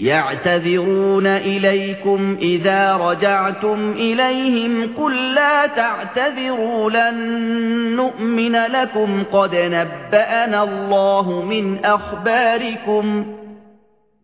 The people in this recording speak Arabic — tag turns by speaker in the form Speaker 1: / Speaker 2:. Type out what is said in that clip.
Speaker 1: يَعْتَذِرُونَ إِلَيْكُمْ إِذَا رَجَعْتُمْ إِلَيْهِمْ قُل لَّا تَعْتَذِرُوا لَن نُّؤْمِنَ لَكُمْ قَدْ نَبَّأَنَا اللَّهُ مِنْ أَخْبَارِكُمْ